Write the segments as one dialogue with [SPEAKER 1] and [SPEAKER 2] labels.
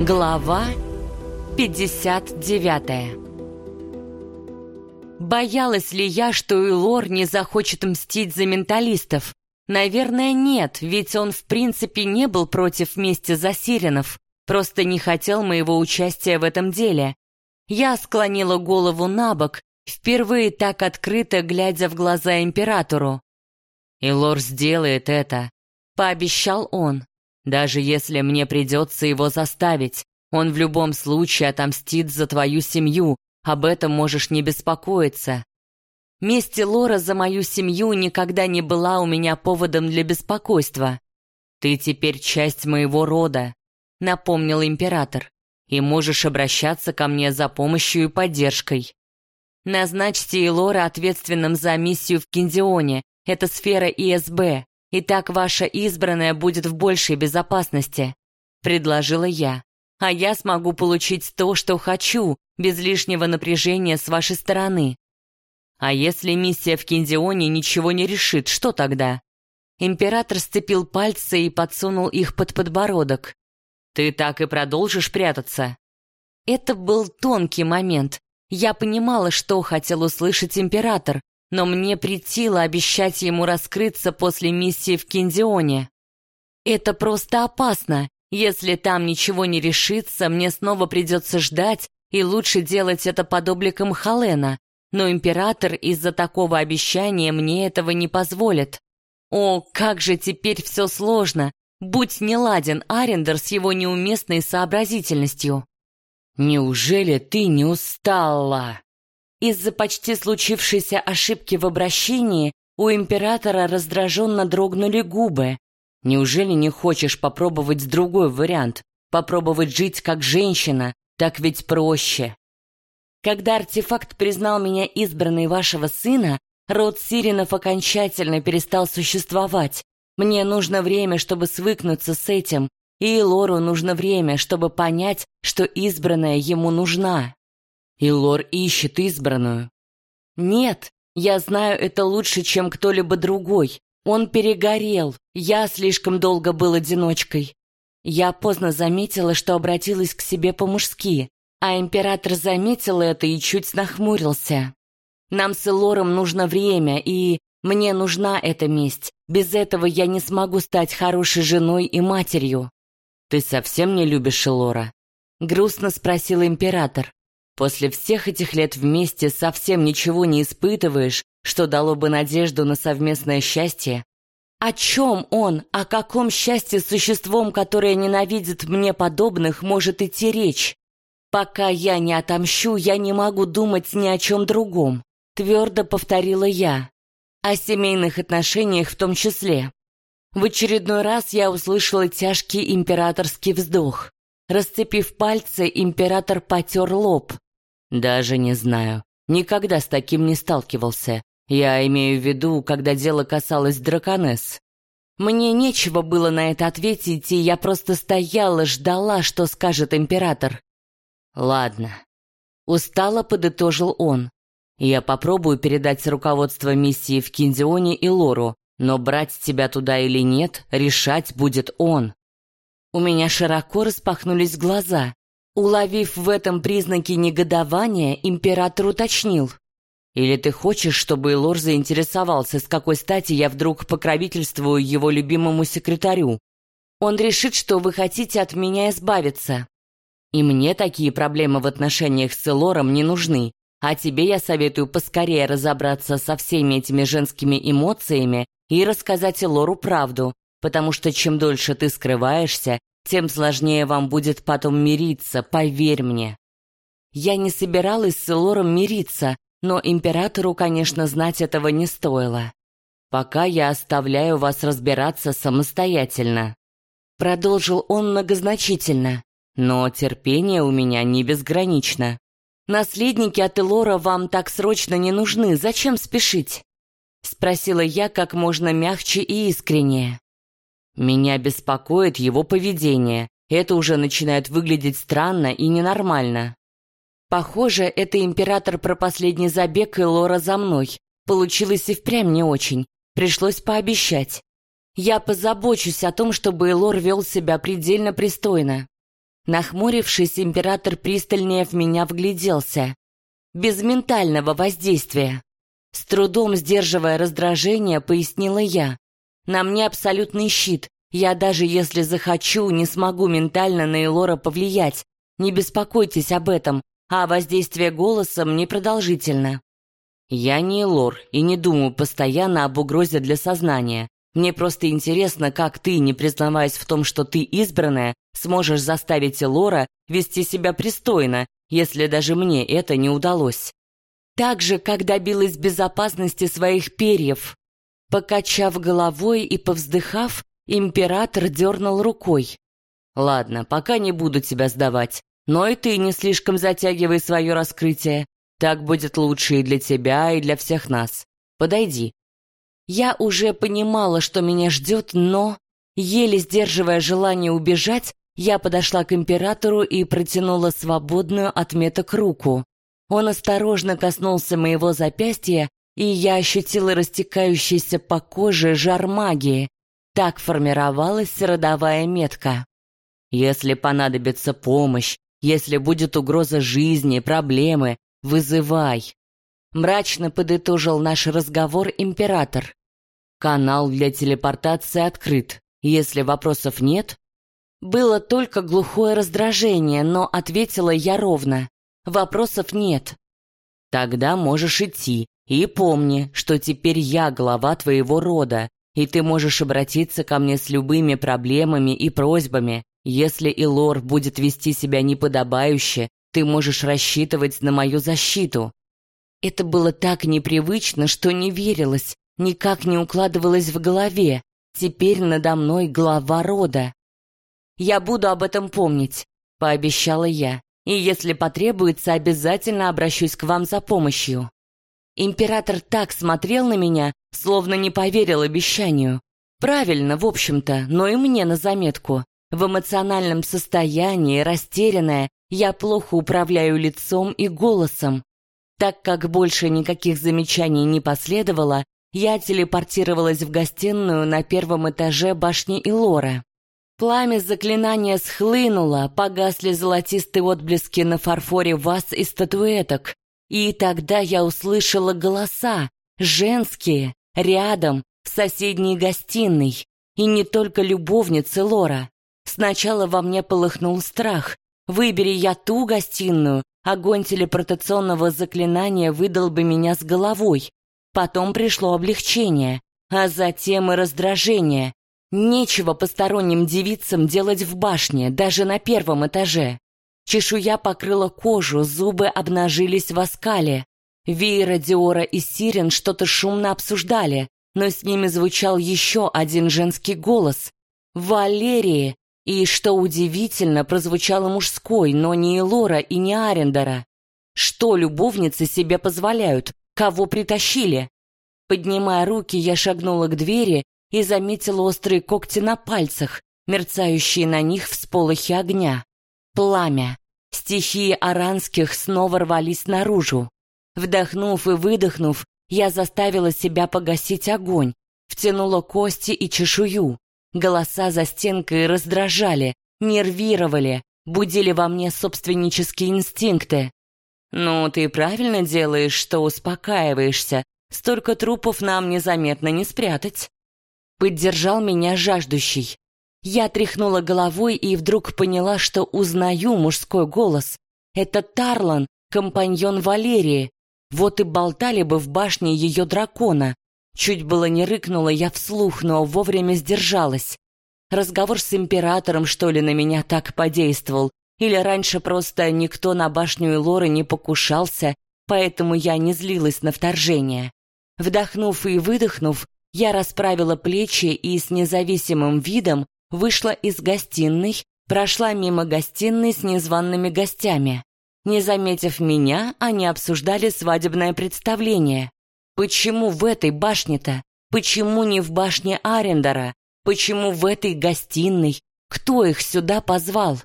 [SPEAKER 1] Глава 59 Боялась ли я, что Илор не захочет мстить за менталистов? Наверное, нет, ведь он в принципе не был против мести за Сиренов, просто не хотел моего участия в этом деле. Я склонила голову на бок, впервые так открыто глядя в глаза императору. «Илор сделает это», — пообещал он. «Даже если мне придется его заставить, он в любом случае отомстит за твою семью, об этом можешь не беспокоиться. Месть Лора за мою семью никогда не была у меня поводом для беспокойства. Ты теперь часть моего рода, напомнил император, и можешь обращаться ко мне за помощью и поддержкой. Назначьте Илора ответственным за миссию в Киндионе, это сфера ИСБ, и так ваша избранная будет в большей безопасности, предложила я а я смогу получить то, что хочу, без лишнего напряжения с вашей стороны. А если миссия в Киндионе ничего не решит, что тогда? Император сцепил пальцы и подсунул их под подбородок. Ты так и продолжишь прятаться? Это был тонкий момент. Я понимала, что хотел услышать император, но мне притило обещать ему раскрыться после миссии в Киндионе. Это просто опасно, если там ничего не решится, мне снова придется ждать, и лучше делать это под обликом Халена. Но император из-за такого обещания мне этого не позволит. О, как же теперь все сложно! Будь не ладен Арендер с его неуместной сообразительностью. «Неужели ты не устала?» Из-за почти случившейся ошибки в обращении у императора раздраженно дрогнули губы, Неужели не хочешь попробовать другой вариант? Попробовать жить как женщина? Так ведь проще. Когда артефакт признал меня избранной вашего сына, род Сиринов окончательно перестал существовать. Мне нужно время, чтобы свыкнуться с этим, и Лору нужно время, чтобы понять, что избранная ему нужна. И Лор ищет избранную. Нет, я знаю это лучше, чем кто-либо другой. Он перегорел, я слишком долго был одиночкой. Я поздно заметила, что обратилась к себе по-мужски, а император заметил это и чуть нахмурился. Нам с Элором нужно время, и мне нужна эта месть. Без этого я не смогу стать хорошей женой и матерью. Ты совсем не любишь Элора? Грустно спросил император. После всех этих лет вместе совсем ничего не испытываешь, что дало бы надежду на совместное счастье. О чем он, о каком счастье существом, которое ненавидит мне подобных, может идти речь? Пока я не отомщу, я не могу думать ни о чем другом, твердо повторила я. О семейных отношениях в том числе. В очередной раз я услышала тяжкий императорский вздох. Расцепив пальцы, император потер лоб. Даже не знаю, никогда с таким не сталкивался. Я имею в виду, когда дело касалось драконесс. Мне нечего было на это ответить, и я просто стояла, ждала, что скажет император. Ладно. Устало подытожил он. Я попробую передать руководство миссии в Киндионе и Лору, но брать тебя туда или нет, решать будет он. У меня широко распахнулись глаза. Уловив в этом признаки негодования, император уточнил. Или ты хочешь, чтобы Элор заинтересовался, с какой стати я вдруг покровительствую его любимому секретарю? Он решит, что вы хотите от меня избавиться. И мне такие проблемы в отношениях с Элором не нужны. А тебе я советую поскорее разобраться со всеми этими женскими эмоциями и рассказать Элору правду, потому что чем дольше ты скрываешься, тем сложнее вам будет потом мириться, поверь мне. Я не собиралась с Элором мириться, но императору, конечно, знать этого не стоило. Пока я оставляю вас разбираться самостоятельно. Продолжил он многозначительно. Но терпение у меня не безгранично. Наследники от Элора вам так срочно не нужны, зачем спешить? Спросила я как можно мягче и искреннее. Меня беспокоит его поведение. Это уже начинает выглядеть странно и ненормально. Похоже, это император про последний забег и Лора за мной. Получилось и впрямь не очень. Пришлось пообещать. Я позабочусь о том, чтобы Элор вел себя предельно пристойно. Нахмурившись, император пристальнее в меня вгляделся. Без ментального воздействия. С трудом сдерживая раздражение, пояснила я. На мне абсолютный щит. Я даже если захочу, не смогу ментально на Элора повлиять. Не беспокойтесь об этом, а воздействие голосом непродолжительно. Я не Элор и не думаю постоянно об угрозе для сознания. Мне просто интересно, как ты, не признаваясь в том, что ты избранная, сможешь заставить Элора вести себя пристойно, если даже мне это не удалось. Так же, как добилась безопасности своих перьев. Покачав головой и повздыхав, император дернул рукой. «Ладно, пока не буду тебя сдавать, но и ты не слишком затягивай свое раскрытие. Так будет лучше и для тебя, и для всех нас. Подойди». Я уже понимала, что меня ждет, но, еле сдерживая желание убежать, я подошла к императору и протянула свободную от меток руку. Он осторожно коснулся моего запястья, и я ощутила растекающийся по коже жар магии. Так формировалась родовая метка. Если понадобится помощь, если будет угроза жизни, проблемы, вызывай. Мрачно подытожил наш разговор император. Канал для телепортации открыт. Если вопросов нет, было только глухое раздражение, но ответила я ровно. Вопросов нет. Тогда можешь идти. И помни, что теперь я глава твоего рода, и ты можешь обратиться ко мне с любыми проблемами и просьбами. Если Илор будет вести себя неподобающе, ты можешь рассчитывать на мою защиту. Это было так непривычно, что не верилось, никак не укладывалось в голове. Теперь надо мной глава рода. Я буду об этом помнить, пообещала я. И если потребуется, обязательно обращусь к вам за помощью. Император так смотрел на меня, словно не поверил обещанию. Правильно, в общем-то, но и мне на заметку. В эмоциональном состоянии, растерянная, я плохо управляю лицом и голосом. Так как больше никаких замечаний не последовало, я телепортировалась в гостиную на первом этаже башни Илора. Пламя заклинания схлынуло, погасли золотистые отблески на фарфоре ваз и статуэток. И тогда я услышала голоса, женские, рядом, в соседней гостиной. И не только любовницы Лора. Сначала во мне полыхнул страх. Выбери я ту гостиную, огонь телепортационного заклинания выдал бы меня с головой. Потом пришло облегчение, а затем и раздражение. Нечего посторонним девицам делать в башне, даже на первом этаже. Чешуя покрыла кожу, зубы обнажились в оскале. Веера, Диора и Сирен что-то шумно обсуждали, но с ними звучал еще один женский голос. «Валерии!» И, что удивительно, прозвучало мужской, но не Элора и не Арендера. Что любовницы себе позволяют? Кого притащили? Поднимая руки, я шагнула к двери и заметила острые когти на пальцах, мерцающие на них всполохи огня. Пламя. Стихии аранских снова рвались наружу. Вдохнув и выдохнув, я заставила себя погасить огонь, втянула кости и чешую. Голоса за стенкой раздражали, нервировали, будили во мне собственнические инстинкты. «Ну, ты правильно делаешь, что успокаиваешься. Столько трупов нам незаметно не спрятать». Поддержал меня жаждущий. Я тряхнула головой и вдруг поняла, что узнаю мужской голос. Это Тарлан, компаньон Валерии. Вот и болтали бы в башне ее дракона. Чуть было не рыкнула я вслух, но вовремя сдержалась. Разговор с императором, что ли, на меня так подействовал? Или раньше просто никто на башню Элоры не покушался, поэтому я не злилась на вторжение. Вдохнув и выдохнув, я расправила плечи и с независимым видом вышла из гостиной, прошла мимо гостиной с незваными гостями. Не заметив меня, они обсуждали свадебное представление. Почему в этой башне-то? Почему не в башне Арендера? Почему в этой гостиной? Кто их сюда позвал?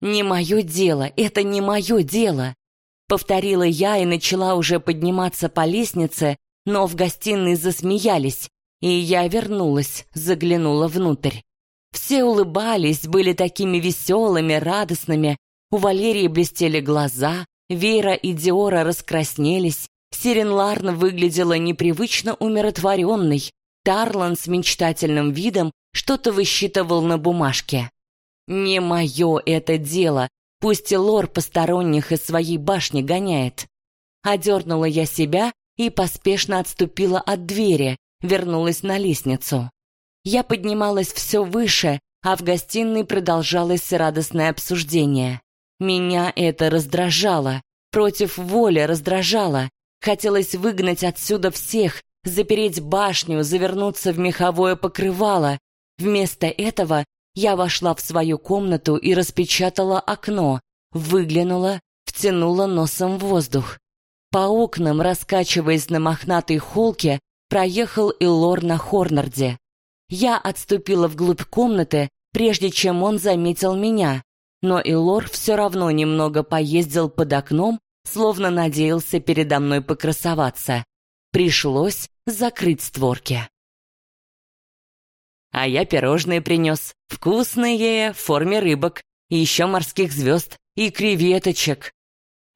[SPEAKER 1] «Не мое дело, это не мое дело», — повторила я и начала уже подниматься по лестнице, но в гостиной засмеялись, и я вернулась, заглянула внутрь. Все улыбались, были такими веселыми, радостными. У Валерии блестели глаза, Вера и Диора раскраснелись, Сирен Ларн выглядела непривычно умиротворенной, Тарлан с мечтательным видом что-то высчитывал на бумажке. «Не мое это дело, пусть и лор посторонних из своей башни гоняет». Одернула я себя и поспешно отступила от двери, вернулась на лестницу. Я поднималась все выше, а в гостиной продолжалось радостное обсуждение. Меня это раздражало, против воли раздражало. Хотелось выгнать отсюда всех, запереть башню, завернуться в меховое покрывало. Вместо этого я вошла в свою комнату и распечатала окно, выглянула, втянула носом воздух. По окнам, раскачиваясь на мохнатой холке, проехал Илор на Хорнарде. Я отступила вглубь комнаты, прежде чем он заметил меня, но Илор все равно немного поездил под окном, словно надеялся передо мной покрасоваться. Пришлось закрыть створки. А я пирожные принес, вкусные, в форме рыбок, и еще морских звезд, и креветочек.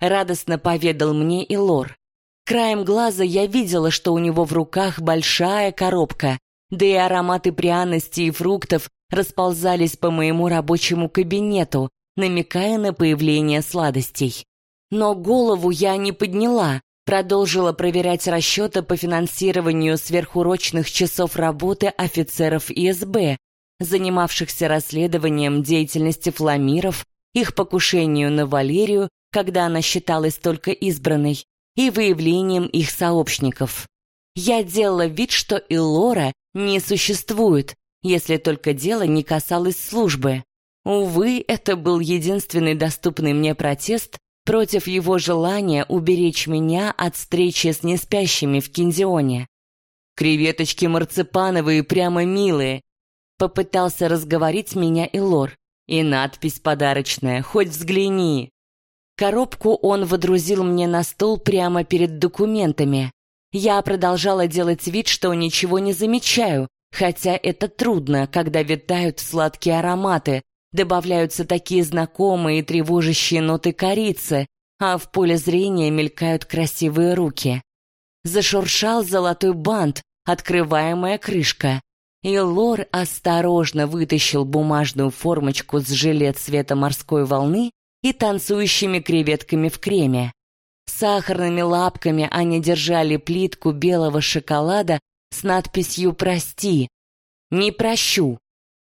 [SPEAKER 1] Радостно поведал мне Илор. Краем глаза я видела, что у него в руках большая коробка, да и ароматы пряностей и фруктов расползались по моему рабочему кабинету, намекая на появление сладостей. Но голову я не подняла, продолжила проверять расчеты по финансированию сверхурочных часов работы офицеров ИСБ, занимавшихся расследованием деятельности фламиров, их покушению на Валерию, когда она считалась только избранной, и выявлением их сообщников. Я делала вид, что и Лора не существует, если только дело не касалось службы. Увы, это был единственный доступный мне протест против его желания уберечь меня от встречи с неспящими в Кинзионе. «Креветочки марципановые прямо милые», — попытался разговорить меня и Лор. «И надпись подарочная, хоть взгляни». Коробку он водрузил мне на стол прямо перед документами. Я продолжала делать вид, что ничего не замечаю, хотя это трудно, когда витают сладкие ароматы, добавляются такие знакомые и тревожащие ноты корицы, а в поле зрения мелькают красивые руки. Зашуршал золотой бант, открываемая крышка. И Лор осторожно вытащил бумажную формочку с желе цвета морской волны и танцующими креветками в креме. Сахарными лапками они держали плитку белого шоколада с надписью «Прости». «Не прощу».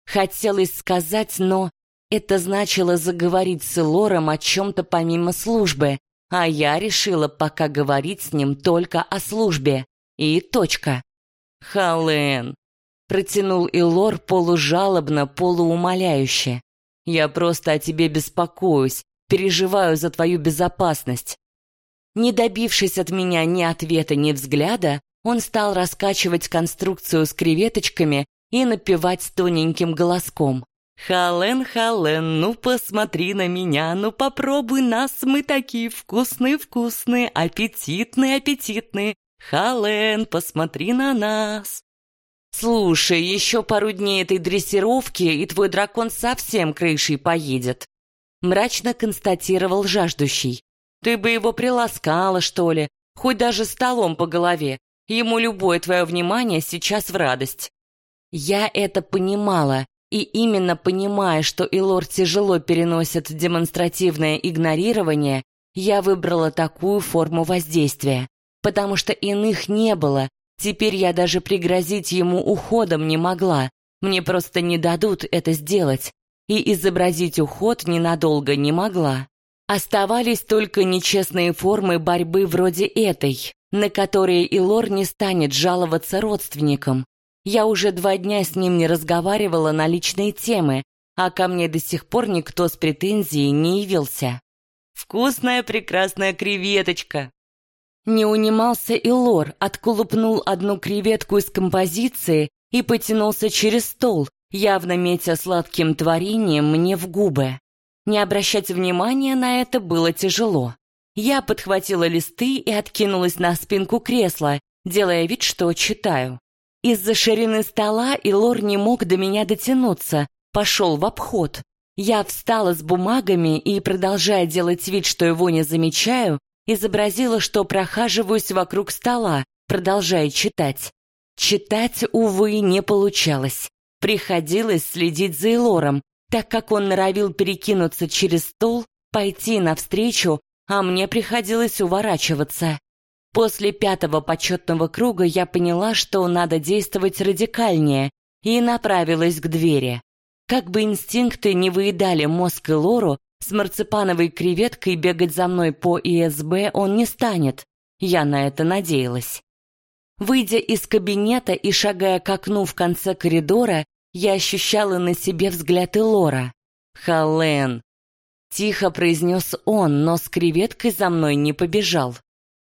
[SPEAKER 1] Хотелось сказать, но это значило заговорить с Лором о чем-то помимо службы, а я решила пока говорить с ним только о службе. И точка. «Хален», — протянул Илор полужалобно, полуумоляюще. Я просто о тебе беспокоюсь, переживаю за твою безопасность. Не добившись от меня ни ответа, ни взгляда, он стал раскачивать конструкцию с креветочками и напевать тоненьким голоском. «Хален, Хален, ну посмотри на меня, ну попробуй нас, мы такие вкусные-вкусные, аппетитные-аппетитные. Хален, посмотри на нас». «Слушай, еще пару дней этой дрессировки, и твой дракон совсем крышей поедет», мрачно констатировал жаждущий. «Ты бы его приласкала, что ли, хоть даже столом по голове. Ему любое твое внимание сейчас в радость». Я это понимала, и именно понимая, что Илор тяжело переносит демонстративное игнорирование, я выбрала такую форму воздействия, потому что иных не было, Теперь я даже пригрозить ему уходом не могла. Мне просто не дадут это сделать. И изобразить уход ненадолго не могла. Оставались только нечестные формы борьбы вроде этой, на которые Илор не станет жаловаться родственникам. Я уже два дня с ним не разговаривала на личные темы, а ко мне до сих пор никто с претензией не явился. «Вкусная прекрасная креветочка!» Не унимался и Лор, отколупнул одну креветку из композиции и потянулся через стол, явно метя сладким творением мне в губы. Не обращать внимания на это было тяжело. Я подхватила листы и откинулась на спинку кресла, делая вид, что читаю. Из-за ширины стола Илор не мог до меня дотянуться, пошел в обход. Я встала с бумагами и, продолжая делать вид, что его не замечаю, изобразила, что прохаживаюсь вокруг стола, продолжая читать. Читать, увы, не получалось. Приходилось следить за Элором, так как он норовил перекинуться через стол, пойти навстречу, а мне приходилось уворачиваться. После пятого почетного круга я поняла, что надо действовать радикальнее, и направилась к двери. Как бы инстинкты не выедали мозг и лору, с марципановой креветкой бегать за мной по ИСБ он не станет. Я на это надеялась. Выйдя из кабинета и шагая к окну в конце коридора, я ощущала на себе взгляд Элора. «Холлен!» Тихо произнес он, но с креветкой за мной не побежал.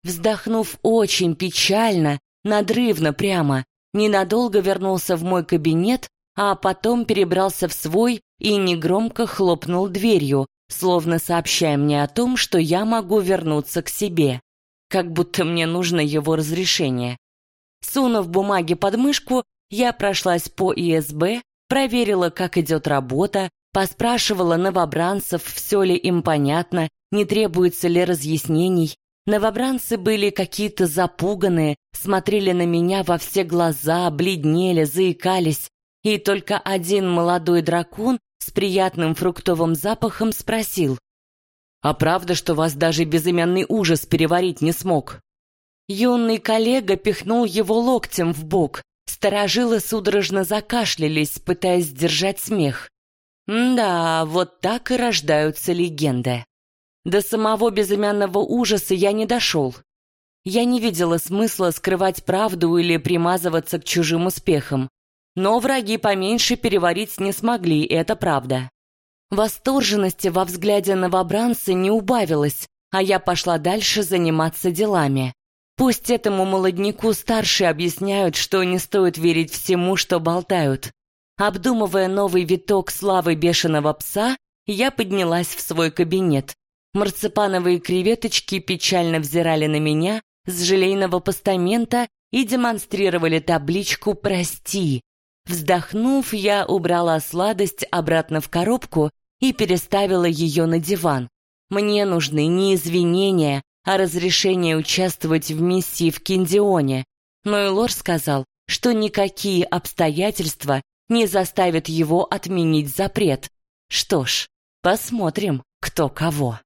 [SPEAKER 1] Вздохнув очень печально, надрывно прямо, ненадолго вернулся в мой кабинет, а потом перебрался в свой и негромко хлопнул дверью, словно сообщая мне о том, что я могу вернуться к себе. Как будто мне нужно его разрешение. Сунув бумаги под мышку, я прошлась по ИСБ, проверила, как идет работа, поспрашивала новобранцев, все ли им понятно, не требуется ли разъяснений. Новобранцы были какие-то запуганные, смотрели на меня во все глаза, бледнели, заикались. И только один молодой дракон с приятным фруктовым запахом спросил. «А правда, что вас даже безымянный ужас переварить не смог?» Юный коллега пихнул его локтем в бок. Сторожилы судорожно закашлялись, пытаясь сдержать смех. Да, вот так и рождаются легенды. До самого безымянного ужаса я не дошел. Я не видела смысла скрывать правду или примазываться к чужим успехам. Но враги поменьше переварить не смогли, это правда. Восторженности во взгляде новобранца не убавилось, а я пошла дальше заниматься делами. Пусть этому молодняку старшие объясняют, что не стоит верить всему, что болтают. Обдумывая новый виток славы бешеного пса, я поднялась в свой кабинет. Марципановые креветочки печально взирали на меня с желейного постамента и демонстрировали табличку «Прости». Вздохнув, я убрала сладость обратно в коробку и переставила ее на диван. Мне нужны не извинения, а разрешение участвовать в миссии в Киндионе. Но Элор сказал, что никакие обстоятельства не заставят его отменить запрет. Что ж, посмотрим, кто кого.